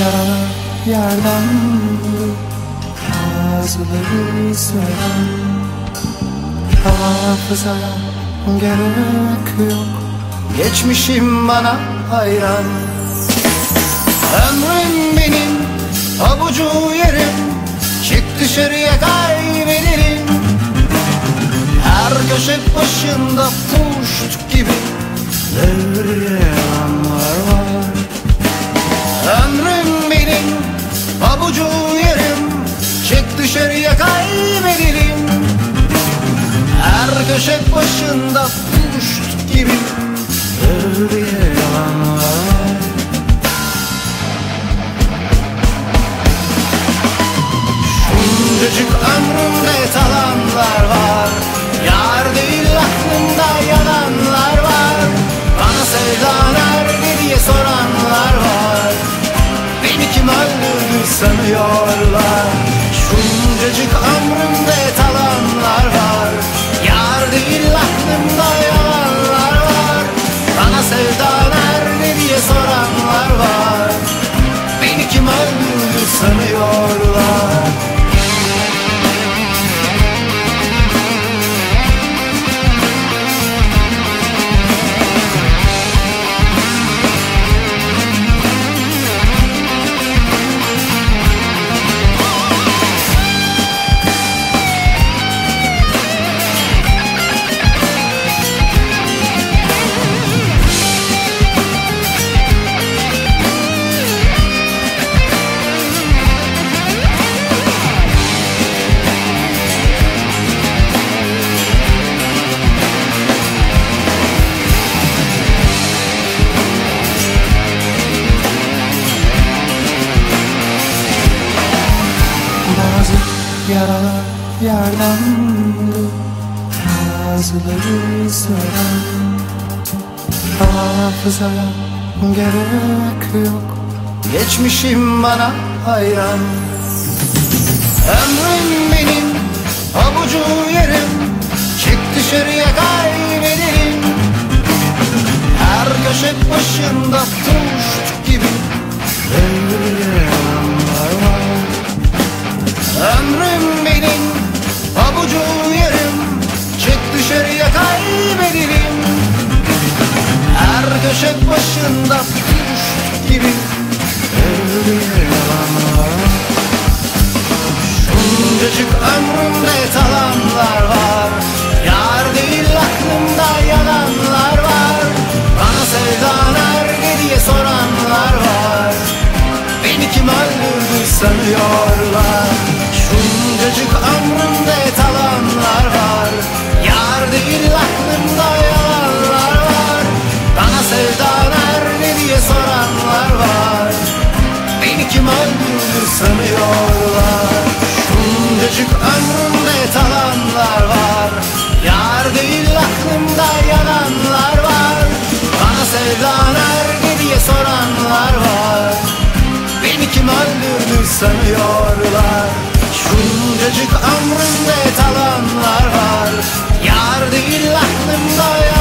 yaralar yerden Bazıları seven Hafızaya gerek yok. Geçmişim bana hayran. Ömrüm benim abucu yerim. Çık dışarıya kaybederim. Her köşe başında puşt gibi Devriye anlar var. Ömrüm abucu yerim Çık dışarıya kaybederim Her köşe başında puşt gibi. Devriye yalanlar Şuncacık ömrümde yaralar yerden Bazıları seven Hafızaya gerek yok. Geçmişim bana hayran. Ömrüm benim abucu yerim. Çık dışarıya kaybederim Her köşe başında puşt Şuncacık ömrümde talanlar var. Yar değil aklımda yalanlar var. Bana sevda nerede diye soranlar var. Beni kim öldürdü sanıyorlar? Şuncacık ömrümde talanlar var. Yar değil aklımda yalanlar var. Bana sevda nerede diye soranlar var. Beni kim öldürdü sanıyorlar Şuncacık ömrümde talanlar var. Yar değil aklımda yalanlar var. Bana sevda nerede diye soranlar var. Beni kim öldürdü sanıyorlar? Şuncacık ömrümde talanlar var. Yar değil aklımda yalanlar